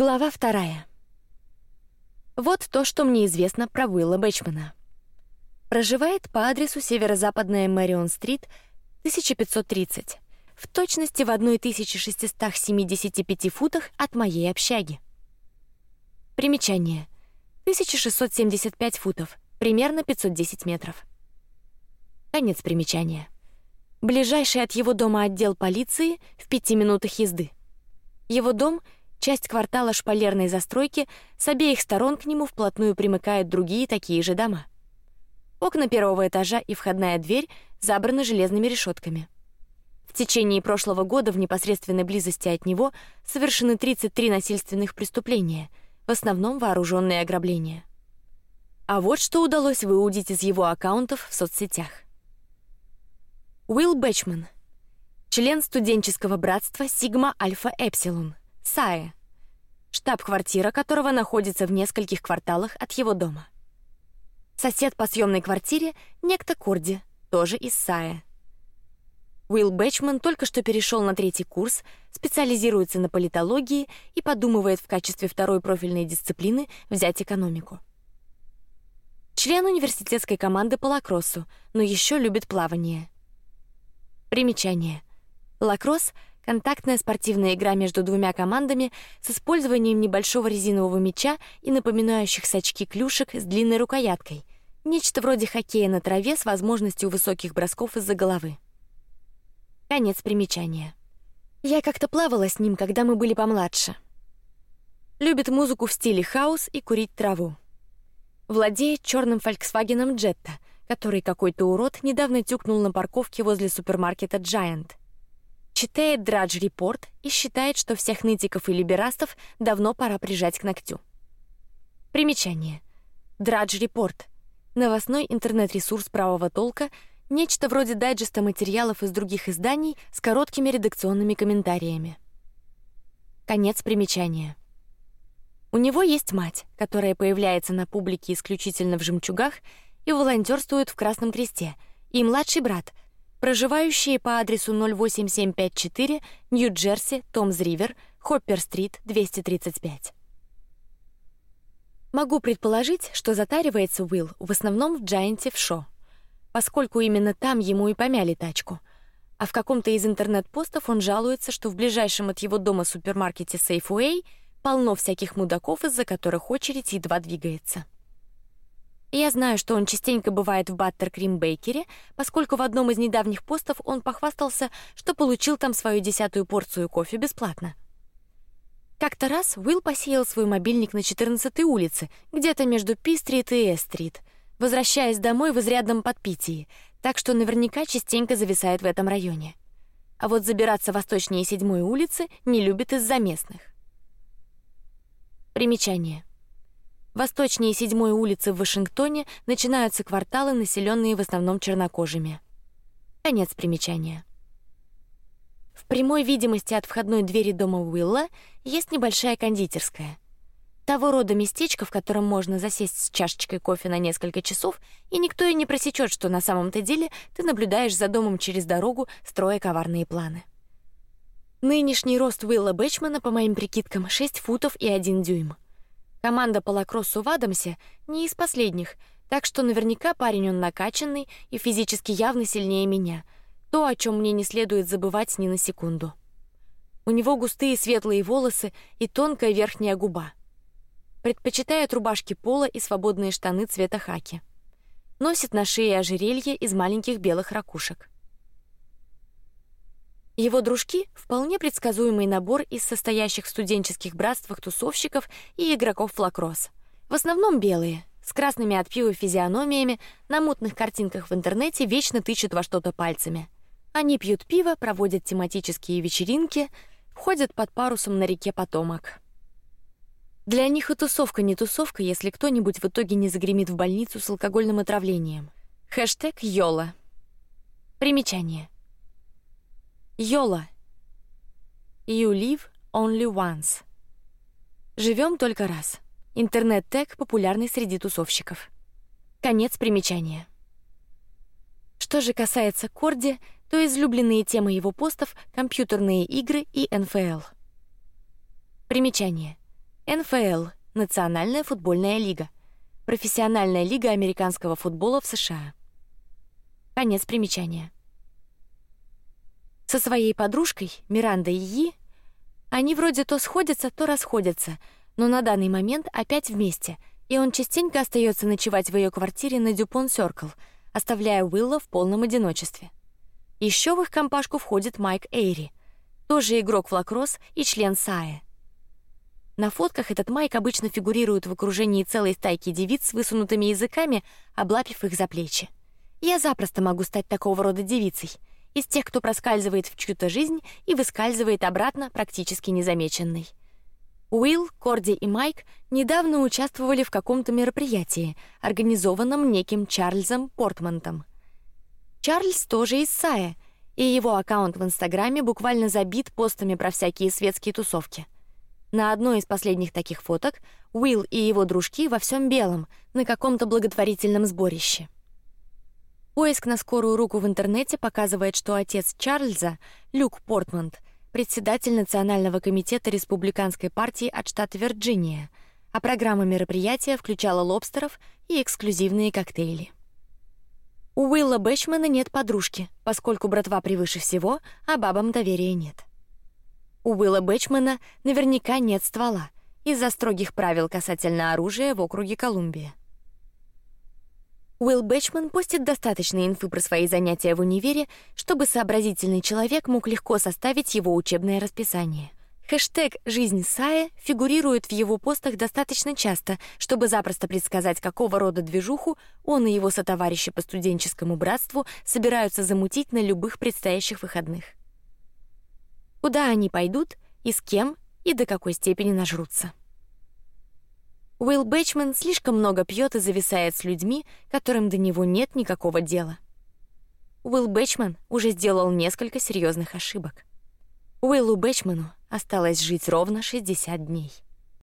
Глава вторая. Вот то, что мне известно про Уилла Бэчмана. Проживает по адресу северо-западная Мэрион-стрит, 1530, в точности в 1675 футах от моей общаги. Примечание: 1675 футов, примерно 510 метров. Конец примечания. Ближайший от его дома отдел полиции в пяти минутах езды. Его дом Часть квартала шпалерной застройки с обеих сторон к нему вплотную примыкают другие такие же дома. Окна первого этажа и входная дверь забраны железными решетками. В течение прошлого года в непосредственной близости от него совершены 33 насильственных преступления, в основном вооруженные ограбления. А вот что удалось выудить из его аккаунтов в соцсетях. Уилл Бэчман, член студенческого братства Сигма Альфа Эпсилон, Сае, штаб-квартира которого находится в нескольких кварталах от его дома. Сосед по съемной квартире некто Корди, тоже из Сае. Уилл Бэчман только что перешел на третий курс, специализируется на политологии и подумывает в качестве второй профильной дисциплины взять экономику. Член университетской команды по лакроссу, но еще любит плавание. Примечание: лакросс Контактная спортивная игра между двумя командами с использованием небольшого резинового мяча и напоминающих сачки клюшек с длинной рукояткой. Нечто вроде хоккея на траве с возможностью высоких бросков из-за головы. Конец примечания. Я как-то плавала с ним, когда мы были помладше. Любит музыку в стиле хаус и курить траву. Владеет черным Volkswagen Jetta, который какой-то урод недавно тюкнул на парковке возле супермаркета Giant читает Drudge Report и считает, что всех нытиков и либерастов давно пора прижать к ногтю. Примечание: Drudge Report — новостной интернет-ресурс правого толка, нечто вроде дайджеста материалов из других изданий с короткими редакционными комментариями. Конец примечания. У него есть мать, которая появляется на публике исключительно в жемчугах и волонтерствует в Красном Кресте, и младший брат, проживающие по адресу 08754 Нью-Джерси, Томс-Ривер, Хоппер-стрит, 235. Могу предположить, что затаривается Уилл в основном в Джайанте в Шо, поскольку именно там ему и помяли тачку. А в каком-то из интернет-постов он жалуется, что в ближайшем от его дома супермаркете Safeway полно всяких мудаков, из-за которых очередь едва двигается. Я знаю, что он частенько бывает в Баттер Крим Бейкере, поскольку в одном из недавних постов он похвастался, что получил там свою десятую порцию кофе бесплатно. Как-то раз Уилл посеял свой мобильник на 14-й улице, где-то между Пи-стрит и Эс-стрит, возвращаясь домой в изрядном подпитии, так что наверняка частенько зависает в этом районе. А вот забираться восточнее седьмой улицы не любит из-за местных. Примечание. Восточнее седьмой улицы в Вашингтоне начинаются кварталы, населенные в основном чернокожими. Конец примечания. В прямой видимости от входной двери дома Уилла есть небольшая кондитерская. Того рода местечко, в котором можно засесть с чашечкой кофе на несколько часов, и никто и не просечет, что на самом-то деле ты наблюдаешь за домом через дорогу, строя коварные планы. Нынешний рост Уилла Бэчмана, по моим прикидкам, 6 футов и 1 дюйм. Команда по лакроссу в Адамсе не из последних, так что наверняка парень он накачанный и физически явно сильнее меня. То, о чем мне не следует забывать ни на секунду. У него густые светлые волосы и тонкая верхняя губа. Предпочитает рубашки пола и свободные штаны цвета хаки. Носит на шее ожерелье из маленьких белых ракушек. Его дружки вполне предсказуемый набор из состоящих в студенческих братствах тусовщиков и игроков в лакросс. В основном белые, с красными от пива физиономиями, на мутных картинках в интернете вечно тычут во что-то пальцами. Они пьют пиво, проводят тематические вечеринки, ходят под парусом на реке Потомок. Для них и тусовка не тусовка, если кто-нибудь в итоге не загремит в больницу с алкогольным отравлением. Хэштег Йола. Примечание. Йола. You live only once. Живем только раз. Интернет-тег популярный среди тусовщиков. Конец примечания. Что же касается Корди, то излюбленные темы его постов — компьютерные игры и НФЛ. Примечание. НФЛ — Национальная футбольная лига, профессиональная лига американского футбола в США. Конец примечания. Со своей подружкой Мирандой Yi они вроде то сходятся, то расходятся, но на данный момент опять вместе, и он частенько остается ночевать в ее квартире на Дюпон Сёркл, оставляя Уилла в полном одиночестве. Еще в их компашку входит Майк Эйри, тоже игрок в лакросс и член САЭ. На фотках этот Майк обычно фигурирует в окружении целой стайки девиц с высунутыми языками, облапив их за плечи. Я запросто могу стать такого рода девицей, из тех, кто проскальзывает в чью-то жизнь и выскальзывает обратно практически незамеченной. Уилл, Корди и Майк недавно участвовали в каком-то мероприятии, организованном неким Чарльзом Портмантом. Чарльз тоже из Сая, и его аккаунт в Инстаграме буквально забит постами про всякие светские тусовки. На одной из последних таких фоток Уилл и его дружки во всем белом на каком-то благотворительном сборище. Поиск на скорую руку в интернете показывает, что отец Чарльза, Люк Портманд, председатель национального комитета республиканской партии от штата Вирджиния, а программа мероприятия включала лобстеров и эксклюзивные коктейли. У Уилла Бэчмана нет подружки, поскольку братва превыше всего, а бабам доверия нет. У Уилла Бэчмана наверняка нет ствола из-за строгих правил касательно оружия в округе Колумбия. Уилл Бэчман постит достаточно инфы про свои занятия в универе, чтобы сообразительный человек мог легко составить его учебное расписание. Хэштег «Жизнь Сая» фигурирует в его постах достаточно часто, чтобы запросто предсказать, какого рода движуху он и его сотоварищи по студенческому братству собираются замутить на любых предстоящих выходных. Куда они пойдут и с кем и до какой степени нажрутся. Уилл Бэчман слишком много пьет и зависает с людьми, которым до него нет никакого дела. Уилл Бэчман уже сделал несколько серьезных ошибок. Уиллу Бэчману осталось жить ровно 60 дней.